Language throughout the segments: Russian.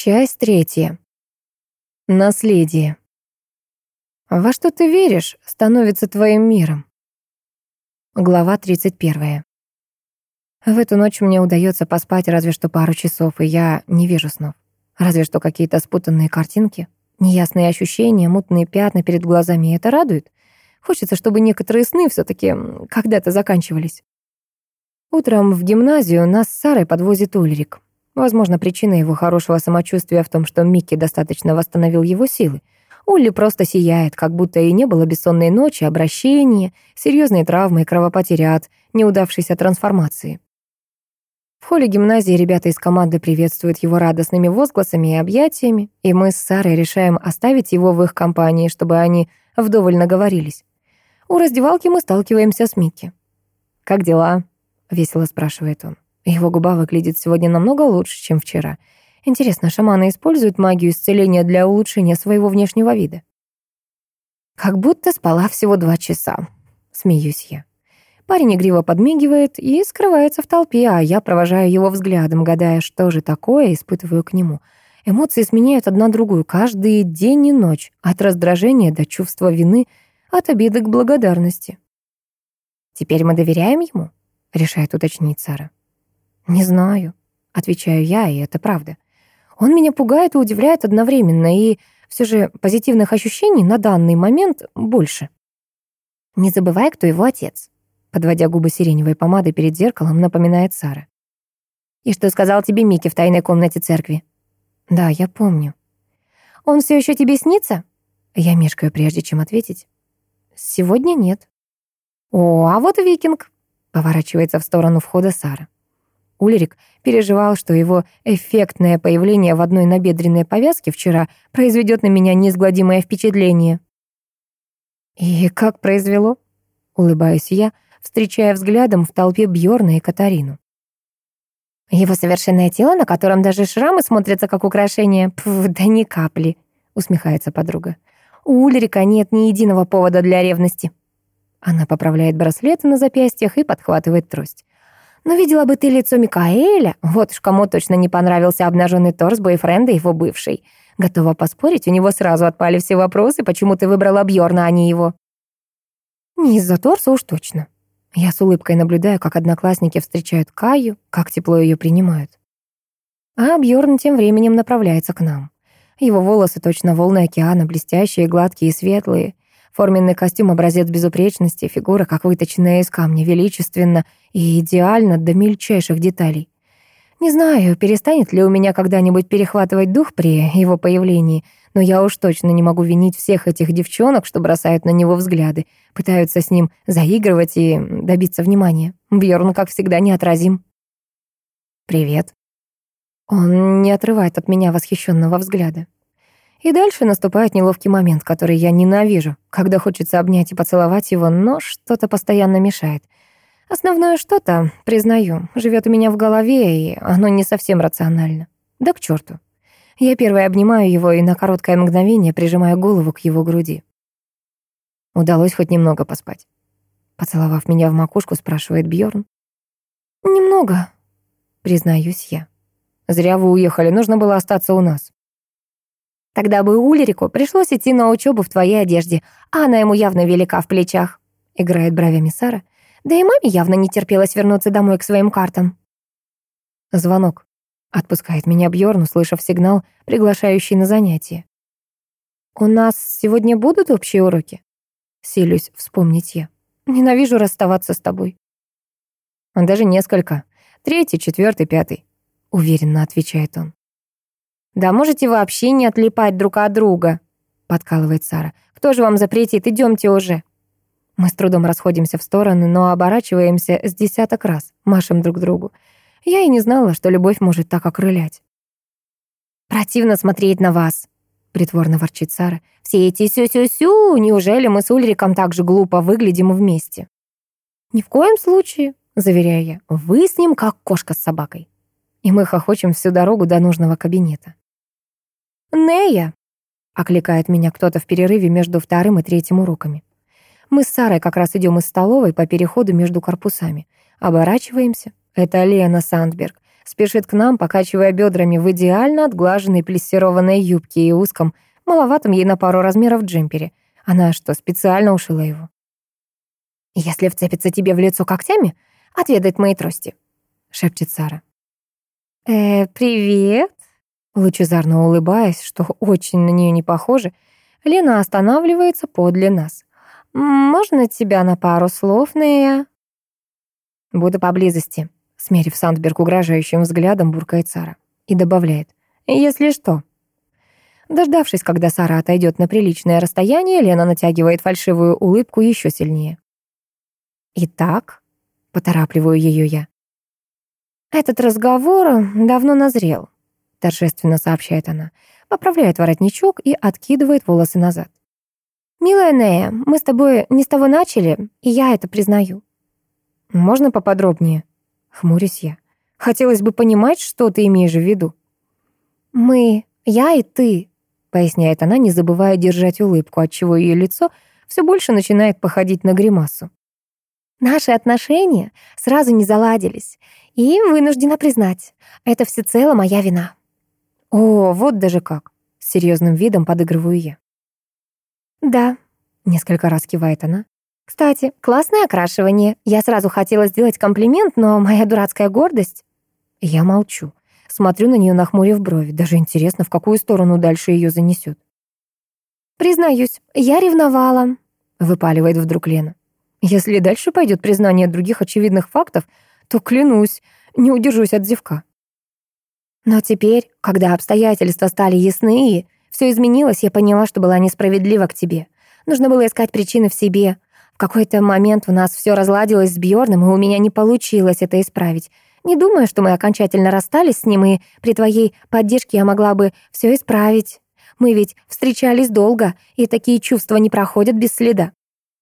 Часть третья. Наследие. Во что ты веришь, становится твоим миром. Глава 31. В эту ночь мне удается поспать разве что пару часов, и я не вижу снов. Разве что какие-то спутанные картинки, неясные ощущения, мутные пятна перед глазами, и это радует. Хочется, чтобы некоторые сны все таки когда-то заканчивались. Утром в гимназию нас с Сарой подвозит Ульрик. Возможно, причина его хорошего самочувствия в том, что Микки достаточно восстановил его силы. Улли просто сияет, как будто и не было бессонной ночи, обращения, серьезные травмы и кровопотери от неудавшейся трансформации. В холле гимназии ребята из команды приветствуют его радостными возгласами и объятиями, и мы с Сарой решаем оставить его в их компании, чтобы они вдоволь наговорились. У раздевалки мы сталкиваемся с Микки. «Как дела?» — весело спрашивает он. Его губа выглядит сегодня намного лучше, чем вчера. Интересно, шаманы используют магию исцеления для улучшения своего внешнего вида? Как будто спала всего два часа. Смеюсь я. Парень игриво подмигивает и скрывается в толпе, а я провожаю его взглядом, гадая, что же такое испытываю к нему. Эмоции сменяют одна другую каждый день и ночь, от раздражения до чувства вины, от обиды к благодарности. «Теперь мы доверяем ему?» — решает уточнить Сара. «Не знаю», — отвечаю я, и это правда. Он меня пугает и удивляет одновременно, и все же позитивных ощущений на данный момент больше. «Не забывай, кто его отец», — подводя губы сиреневой помадой перед зеркалом, напоминает Сара. «И что сказал тебе Микки в тайной комнате церкви?» «Да, я помню». «Он все еще тебе снится?» Я мешкаю, прежде чем ответить. «Сегодня нет». «О, а вот викинг», — поворачивается в сторону входа Сара. Ульрик переживал, что его эффектное появление в одной набедренной повязке вчера произведет на меня неизгладимое впечатление. «И как произвело?» — улыбаюсь я, встречая взглядом в толпе Бьорна и Катарину. «Его совершенное тело, на котором даже шрамы смотрятся как украшение, пф, да ни капли», — усмехается подруга. «У Ульрика нет ни единого повода для ревности». Она поправляет браслеты на запястьях и подхватывает трость. Но видела бы ты лицо Микаэля, вот уж кому точно не понравился обнаженный торс бойфренда его бывшей. Готова поспорить, у него сразу отпали все вопросы, почему ты выбрала Бьорна, а не его. Не из-за торса уж точно. Я с улыбкой наблюдаю, как одноклассники встречают Каю, как тепло ее принимают. А Бьорн тем временем направляется к нам. Его волосы точно волны океана, блестящие, гладкие и светлые. Форменный костюм, образец безупречности, фигура, как выточенная из камня, величественно и идеально до мельчайших деталей. Не знаю, перестанет ли у меня когда-нибудь перехватывать дух при его появлении, но я уж точно не могу винить всех этих девчонок, что бросают на него взгляды, пытаются с ним заигрывать и добиться внимания. Бьорн, как всегда, неотразим. «Привет». Он не отрывает от меня восхищенного взгляда. И дальше наступает неловкий момент, который я ненавижу, когда хочется обнять и поцеловать его, но что-то постоянно мешает. Основное что-то, признаю, живет у меня в голове, и оно не совсем рационально. Да к черту. Я первой обнимаю его и на короткое мгновение прижимаю голову к его груди. Удалось хоть немного поспать. Поцеловав меня в макушку, спрашивает Бьорн. «Немного», — признаюсь я. «Зря вы уехали, нужно было остаться у нас». Тогда бы Улерику пришлось идти на учебу в твоей одежде, а она ему явно велика в плечах», — играет бровями Сара. Да и маме явно не терпелось вернуться домой к своим картам. Звонок. Отпускает меня Бьорн, услышав сигнал, приглашающий на занятие. «У нас сегодня будут общие уроки?» Силюсь вспомнить я. «Ненавижу расставаться с тобой». «Даже несколько. Третий, четвертый, пятый», — уверенно отвечает он. Да можете вообще не отлипать друг от друга», — подкалывает Сара. «Кто же вам запретит? Идемте уже». Мы с трудом расходимся в стороны, но оборачиваемся с десяток раз, машем друг другу. Я и не знала, что любовь может так окрылять. «Противно смотреть на вас», — притворно ворчит Сара. «Все эти сю-сю-сю, неужели мы с Ульриком так же глупо выглядим вместе?» «Ни в коем случае», — заверяю я, — «вы с ним как кошка с собакой». И мы хохочем всю дорогу до нужного кабинета. «Нея!» — окликает меня кто-то в перерыве между вторым и третьим уроками. Мы с Сарой как раз идем из столовой по переходу между корпусами. Оборачиваемся. Это Лена Сандберг. Спешит к нам, покачивая бедрами в идеально отглаженной плессированной юбке и узком, маловатом ей на пару размеров джемпере. Она что, специально ушила его? «Если вцепится тебе в лицо когтями, отведает мои трости», — шепчет Сара. «Э, привет», Лучезарно улыбаясь, что очень на нее не похоже, Лена останавливается подле нас. «Можно тебя на пару слов, Нея?» «Буду поблизости», — смерив Сандберг угрожающим взглядом, буркает Сара. И добавляет. «Если что». Дождавшись, когда Сара отойдет на приличное расстояние, Лена натягивает фальшивую улыбку еще сильнее. «Итак», — поторапливаю ее я, — «этот разговор давно назрел», торжественно сообщает она. Поправляет воротничок и откидывает волосы назад. «Милая Нея, мы с тобой не с того начали, и я это признаю». «Можно поподробнее?» Хмурюсь я. «Хотелось бы понимать, что ты имеешь в виду». «Мы, я и ты», — поясняет она, не забывая держать улыбку, отчего ее лицо все больше начинает походить на гримасу. Наши отношения сразу не заладились, и вынуждена признать, это всецело моя вина. «О, вот даже как!» — с серьезным видом подыгрываю я. «Да», — несколько раз кивает она. «Кстати, классное окрашивание. Я сразу хотела сделать комплимент, но моя дурацкая гордость...» Я молчу. Смотрю на нее, нахмурив брови. Даже интересно, в какую сторону дальше ее занесет. «Признаюсь, я ревновала», — выпаливает вдруг Лена. «Если дальше пойдет признание других очевидных фактов, то, клянусь, не удержусь от зевка». Но теперь, когда обстоятельства стали ясны, и все изменилось, я поняла, что была несправедлива к тебе. Нужно было искать причины в себе. В какой-то момент у нас все разладилось с Бьорном, и у меня не получилось это исправить. Не думаю, что мы окончательно расстались с ним, и при твоей поддержке я могла бы все исправить. Мы ведь встречались долго, и такие чувства не проходят без следа.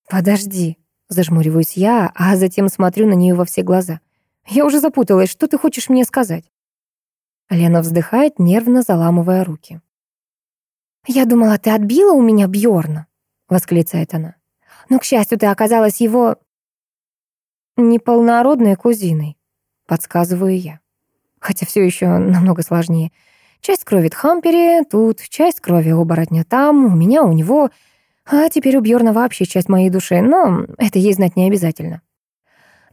Подожди, зажмуриваюсь я, а затем смотрю на нее во все глаза. Я уже запуталась, что ты хочешь мне сказать? Лена вздыхает, нервно заламывая руки. «Я думала, ты отбила у меня Бьорна, восклицает она. «Но, к счастью, ты оказалась его...» «Неполнородной кузиной», — подсказываю я. Хотя все еще намного сложнее. Часть крови Тхампери тут, часть крови оборотня там, у меня, у него. А теперь у Бьорна вообще часть моей души, но это ей знать не обязательно.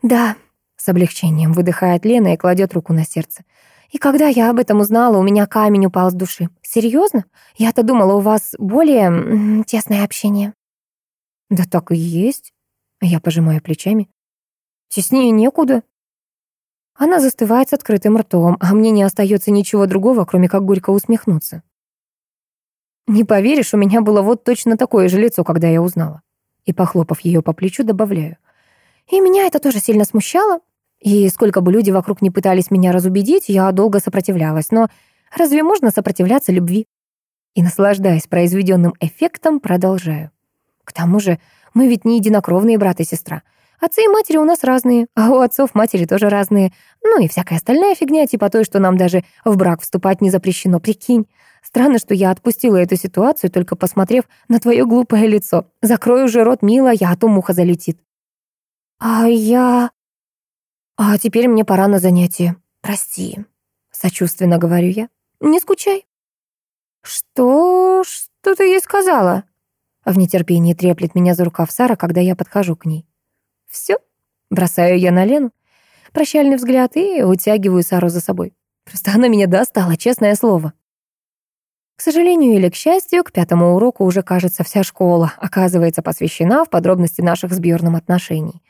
«Да», — с облегчением выдыхает Лена и кладет руку на сердце. И когда я об этом узнала, у меня камень упал с души. Серьезно? Я-то думала, у вас более тесное общение. Да так и есть. Я пожимаю плечами. Теснее некуда. Она застывает с открытым ртом, а мне не остается ничего другого, кроме как горько усмехнуться. Не поверишь, у меня было вот точно такое же лицо, когда я узнала. И, похлопав ее по плечу, добавляю. И меня это тоже сильно смущало, И сколько бы люди вокруг не пытались меня разубедить, я долго сопротивлялась. Но разве можно сопротивляться любви? И, наслаждаясь произведенным эффектом, продолжаю. К тому же мы ведь не единокровные брат и сестра. Отцы и матери у нас разные, а у отцов матери тоже разные. Ну и всякая остальная фигня, типа той, что нам даже в брак вступать не запрещено, прикинь. Странно, что я отпустила «А теперь мне пора на занятие. Прости», — сочувственно говорю я. «Не скучай». «Что? Что ты ей сказала?» В нетерпении треплет меня за рукав Сара, когда я подхожу к ней. «Все?» — бросаю я на Лену. Прощальный взгляд и утягиваю Сару за собой. Просто она меня достала, честное слово. К сожалению или к счастью, к пятому уроку уже, кажется, вся школа оказывается посвящена в подробности наших с Бьерном отношений.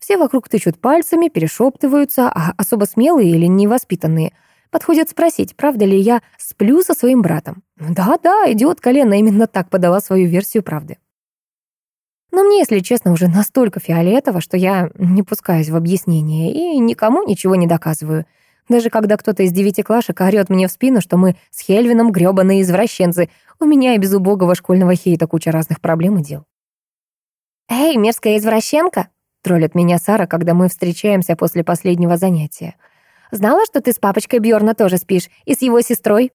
Все вокруг тычут пальцами, перешептываются, а особо смелые или невоспитанные подходят спросить, правда ли я сплю со своим братом. Да-да, идиот колено именно так подала свою версию правды. Но мне, если честно, уже настолько фиолетово, что я не пускаюсь в объяснение и никому ничего не доказываю. Даже когда кто-то из девятиклашек орёт мне в спину, что мы с Хельвином грёбаные извращенцы, у меня и без убогого школьного хейта куча разных проблем и дел. «Эй, мерзкая извращенка!» Троллит меня Сара, когда мы встречаемся после последнего занятия. Знала, что ты с папочкой Бьорна тоже спишь, и с его сестрой?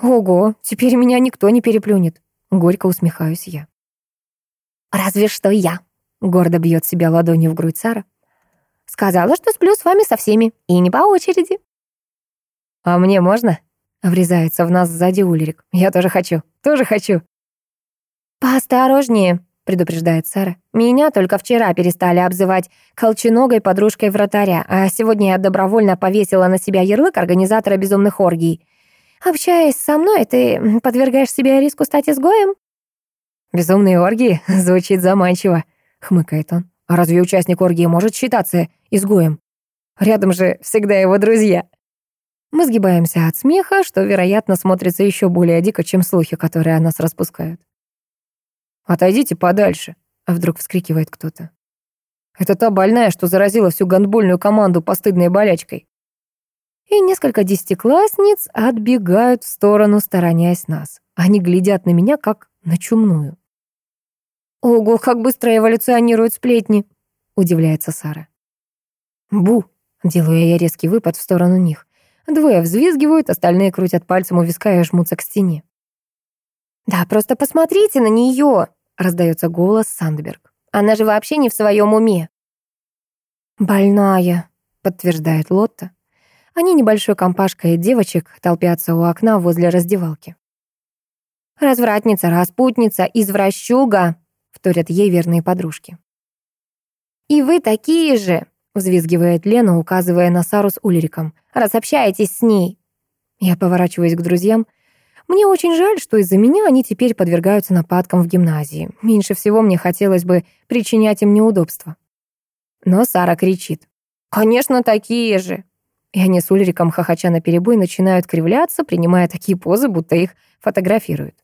Ого, теперь меня никто не переплюнет. Горько усмехаюсь я. Разве что я. Гордо бьет себя ладонью в грудь Сара. Сказала, что сплю с вами со всеми, и не по очереди. «А мне можно?» — врезается в нас сзади Ульрик. «Я тоже хочу, тоже хочу». «Поосторожнее», предупреждает Сара. «Меня только вчера перестали обзывать колченогой подружкой вратаря, а сегодня я добровольно повесила на себя ярлык организатора безумных оргий. Общаясь со мной, ты подвергаешь себя риску стать изгоем?» «Безумные оргии? Звучит заманчиво», — хмыкает он. «А разве участник оргии может считаться изгоем? Рядом же всегда его друзья». Мы сгибаемся от смеха, что, вероятно, смотрится еще более дико, чем слухи, которые о нас распускают. Отойдите подальше. А вдруг вскрикивает кто-то. Это та больная, что заразила всю гандбольную команду постыдной болячкой. И несколько десятиклассниц отбегают в сторону, сторонясь нас. Они глядят на меня, как на чумную. «Ого, как быстро эволюционируют сплетни!» — удивляется Сара. «Бу!» — делаю я резкий выпад в сторону них. Двое взвизгивают, остальные крутят пальцем у виска и жмутся к стене. «Да, просто посмотрите на нее!» раздается голос Сандберг. Она же вообще не в своем уме. Больная, подтверждает Лотта. Они небольшой компашкой девочек толпятся у окна возле раздевалки. «Развратница, распутница, извращуга!» — вторят ей верные подружки. «И вы такие же!» — взвизгивает Лена, указывая на Сару с Ульриком. «Раз общаетесь с ней!» Я поворачиваюсь к друзьям — мне очень жаль, что из-за меня они теперь подвергаются нападкам в гимназии. Меньше всего мне хотелось бы причинять им неудобства. Но Сара кричит. «Конечно, такие же!» И они с Ульриком, хохоча на перебой, начинают кривляться, принимая такие позы, будто их фотографируют.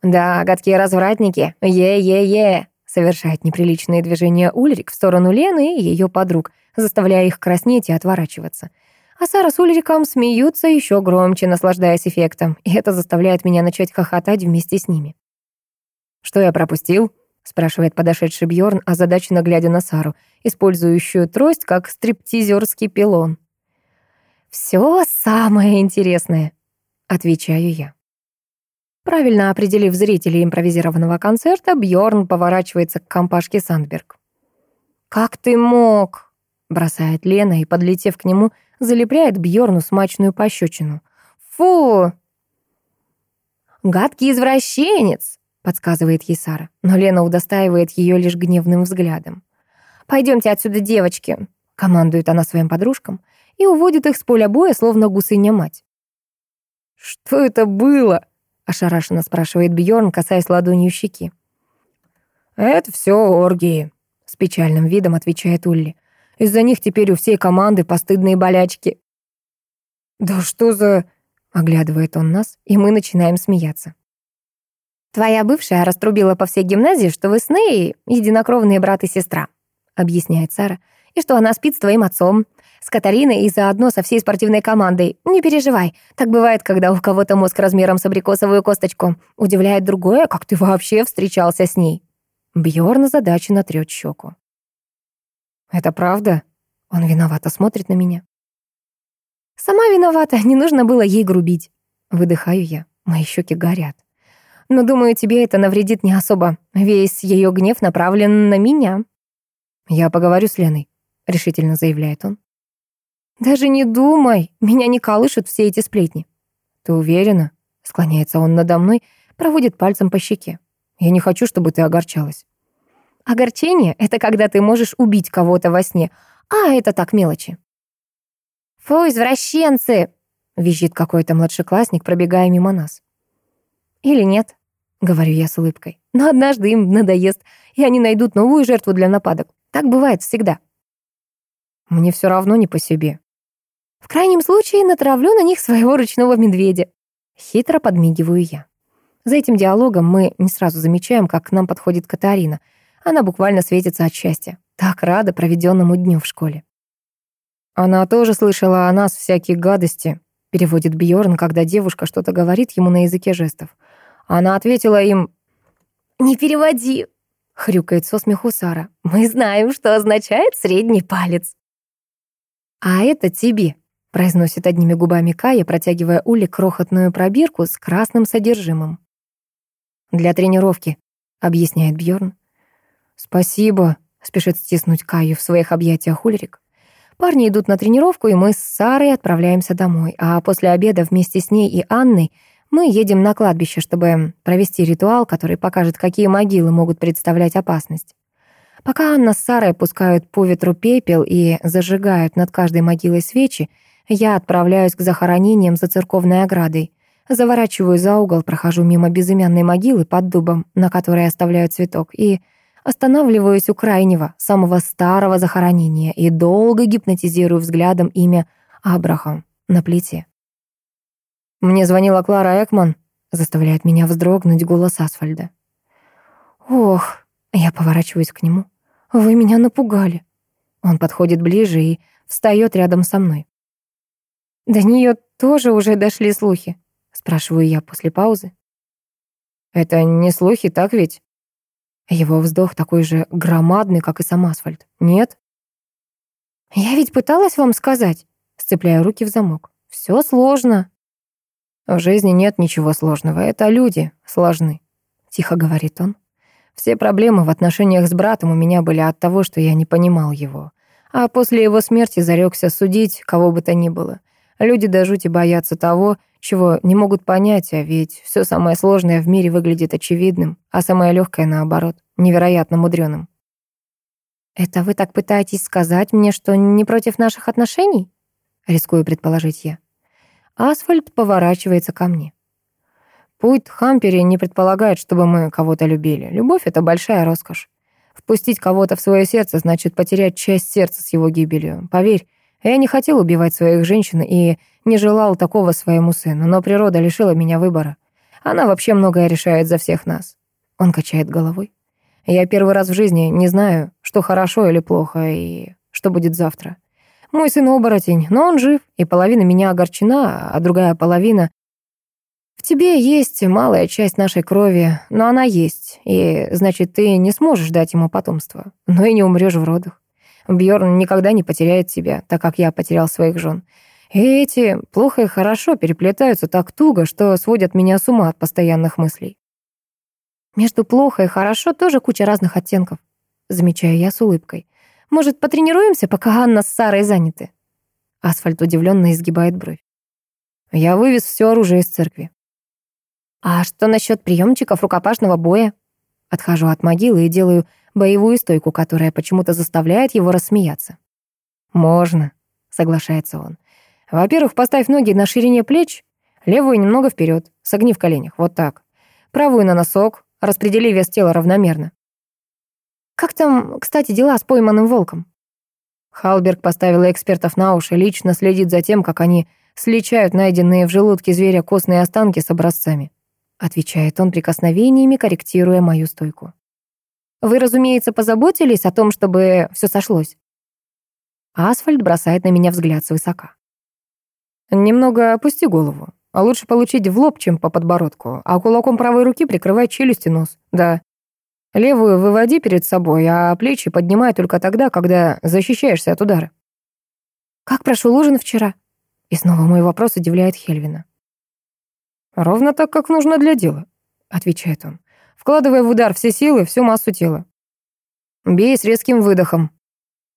«Да, гадкие развратники! Е-е-е!» совершает неприличные движения Ульрик в сторону Лены и ее подруг, заставляя их краснеть и отворачиваться — а Сара с Ульриком смеются еще громче, наслаждаясь эффектом, и это заставляет меня начать хохотать вместе с ними. «Что я пропустил?» — спрашивает подошедший Бьорн, озадаченно глядя на Сару, использующую трость как стриптизерский пилон. «Все самое интересное», — отвечаю я. Правильно определив зрителей импровизированного концерта, Бьорн поворачивается к компашке Сандберг. «Как ты залепляет Бьорну смачную пощечину. «Фу!» «Гадкий извращенец!» — подсказывает ей Сара, но Лена удостаивает ее лишь гневным взглядом. «Пойдемте отсюда, девочки!» — командует она своим подружкам и уводит их с поля боя, словно гусыня-мать. «Что это было?» — ошарашенно спрашивает Бьорн, касаясь ладонью щеки. «Это все оргии», — с печальным видом отвечает Улли. Из-за них теперь у всей команды постыдные болячки». «Да что за...» — оглядывает он нас, и мы начинаем смеяться. «Твоя бывшая раструбила по всей гимназии, что вы с Ней единокровные брат и сестра», — объясняет Сара, «и что она спит с твоим отцом, с Катариной и заодно со всей спортивной командой. Не переживай, так бывает, когда у кого-то мозг размером с абрикосовую косточку. Удивляет другое, как ты вообще встречался с ней». Бьорн озадаченно трёт щеку. «Это правда?» Он виновато смотрит на меня. «Сама виновата, не нужно было ей грубить». Выдыхаю я, мои щеки горят. «Но думаю, тебе это навредит не особо. Весь ее гнев направлен на меня». «Я поговорю с Леной», — решительно заявляет он. «Даже не думай, меня не колышут все эти сплетни». «Ты уверена?» — склоняется он надо мной, проводит пальцем по щеке. «Я не хочу, чтобы ты огорчалась. Огорчение — это когда ты можешь убить кого-то во сне, а это так мелочи. «Фу, извращенцы!» — визжит какой-то младшеклассник, пробегая мимо нас. «Или нет?» — говорю я с улыбкой. «Но однажды им надоест, и они найдут новую жертву для нападок. Так бывает всегда». Мне все равно не по себе. В крайнем случае натравлю на них своего ручного медведя. Хитро подмигиваю Она буквально светится от счастья. Так рада проведенному дню в школе. Она тоже слышала о нас всякие гадости, переводит Бьорн, когда девушка что-то говорит ему на языке жестов. Она ответила им «Не переводи», — хрюкает со смеху Сара. «Мы знаем, что означает средний палец». «А это тебе», — произносит одними губами Кая, протягивая Ули крохотную пробирку с красным содержимым. «Для тренировки», — объясняет Бьорн. «Спасибо», — спешит стиснуть Каю в своих объятиях Ульрик. Парни идут на тренировку, и мы с Сарой отправляемся домой. А после обеда вместе с ней и Анной мы едем на кладбище, чтобы провести ритуал, который покажет, какие могилы могут представлять опасность. Пока Анна с Сарой пускают по ветру пепел и зажигают над каждой могилой свечи, я отправляюсь к захоронениям за церковной оградой. Заворачиваю за угол, прохожу мимо безымянной могилы под дубом, на которой оставляю цветок, и Останавливаюсь у крайнего, самого старого захоронения и долго гипнотизирую взглядом имя Абрахам на плите. «Мне звонила Клара Экман», — заставляет меня вздрогнуть голос Асфальда. «Ох», — я поворачиваюсь к нему, — «вы меня напугали». Он подходит ближе и встает рядом со мной. «До нее тоже уже дошли слухи?» — спрашиваю я после паузы. «Это не слухи, так ведь?» Его вздох такой же громадный, как и сам асфальт. Нет? «Я ведь пыталась вам сказать», сцепляя руки в замок. «Все сложно». «В жизни нет ничего сложного, это люди сложны», — тихо говорит он. «Все проблемы в отношениях с братом у меня были от того, что я не понимал его. А после его смерти зарекся судить кого бы то ни было. Люди даже боятся того, чего не могут понять, а ведь все самое сложное в мире выглядит очевидным, а самое легкое, наоборот, невероятно мудреным. «Это вы так пытаетесь сказать мне, что не против наших отношений?» — рискую предположить я. А асфальт поворачивается ко мне. Путь Хампери не предполагает, чтобы мы кого-то любили. Любовь — это большая роскошь. Впустить кого-то в свое сердце значит потерять часть сердца с его гибелью. Поверь, я не хотел убивать своих женщин и не желал такого своему сыну, но природа лишила меня выбора. Она вообще многое решает за всех нас. Он качает головой. Я первый раз в жизни не знаю, что хорошо или плохо, и что будет завтра. Мой сын оборотень, но он жив, и половина меня огорчена, а другая половина... В тебе есть малая часть нашей крови, но она есть, и значит, ты не сможешь дать ему потомство, но и не умрёшь в родах. Бьорн никогда не потеряет тебя, так как я потерял своих жен. И эти плохо и хорошо переплетаются так туго, что сводят меня с ума от постоянных мыслей. Между плохо и хорошо тоже куча разных оттенков, замечаю я с улыбкой. Может, потренируемся, пока Анна с Сарой заняты? Асфальт удивленно изгибает бровь. Я вывез все оружие из церкви. А что насчет приемчиков рукопашного боя? Отхожу от могилы и делаю боевую стойку, которая почему-то заставляет его рассмеяться. «Можно», — соглашается он. «Во-первых, поставь ноги на ширине плеч, левую немного вперед, согни в коленях, вот так. Правую на носок, распредели вес тела равномерно». «Как там, кстати, дела с пойманным волком?» Халберг поставила экспертов на уши, лично следит за тем, как они сличают найденные в желудке зверя костные останки с образцами. Отвечает он прикосновениями, корректируя мою стойку. Вы, разумеется, позаботились о том, чтобы все сошлось?» а Асфальт бросает на меня взгляд свысока. «Немного опусти голову. А лучше получить в лоб, чем по подбородку, а кулаком правой руки прикрывай челюсть и нос. Да. Левую выводи перед собой, а плечи поднимай только тогда, когда защищаешься от удара». «Как прошел ужин вчера?» И снова мой вопрос удивляет Хельвина. «Ровно так, как нужно для дела», — отвечает он вкладывая в удар все силы, всю массу тела. Бей с резким выдохом.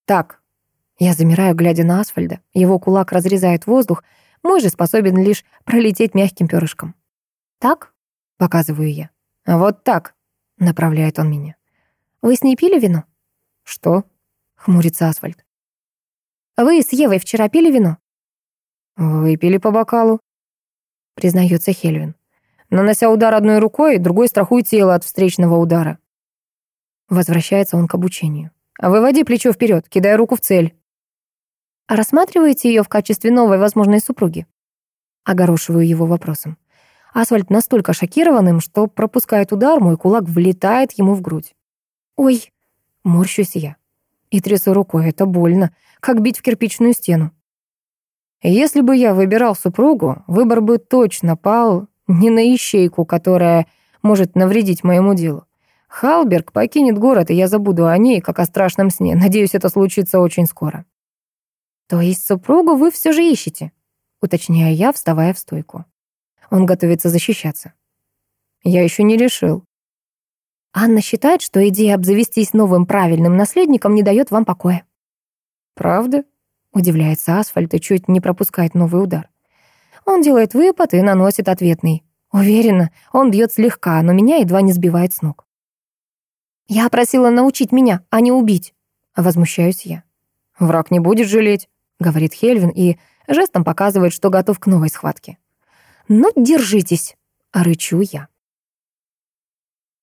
Так. Я замираю, глядя на Асфальда. Его кулак разрезает воздух. Мой же способен лишь пролететь мягким перышком. Так? Показываю я. Вот так. Направляет он меня. Вы с ней пили вино? Что? Хмурится Асфальд. Вы с Евой вчера пили вино? Выпили по бокалу. Признается Хельвин нанося удар одной рукой, другой страхуя тело от встречного удара. Возвращается он к обучению. «Выводи плечо вперед, кидай руку в цель». А рассматриваете ее в качестве новой возможной супруги? Огорошиваю его вопросом. Асфальт настолько шокированным, что пропускает удар, мой кулак влетает ему в грудь. «Ой!» — морщусь я. И трясу рукой, это больно, как бить в кирпичную стену. Если бы я выбирал супругу, выбор бы точно пал не на ищейку, которая может навредить моему делу. Халберг покинет город, и я забуду о ней, как о страшном сне. Надеюсь, это случится очень скоро. То есть супругу вы все же ищете? Уточняю я, вставая в стойку. Он готовится защищаться. Я еще не решил. Анна считает, что идея обзавестись новым правильным наследником не дает вам покоя. Правда? Удивляется Асфальт и чуть не пропускает новый удар. Он делает выпад и наносит ответный. Уверена, он бьет слегка, но меня едва не сбивает с ног. «Я просила научить меня, а не убить!» Возмущаюсь я. «Враг не будет жалеть», — говорит Хельвин и жестом показывает, что готов к новой схватке. «Ну, держитесь!» — рычу я.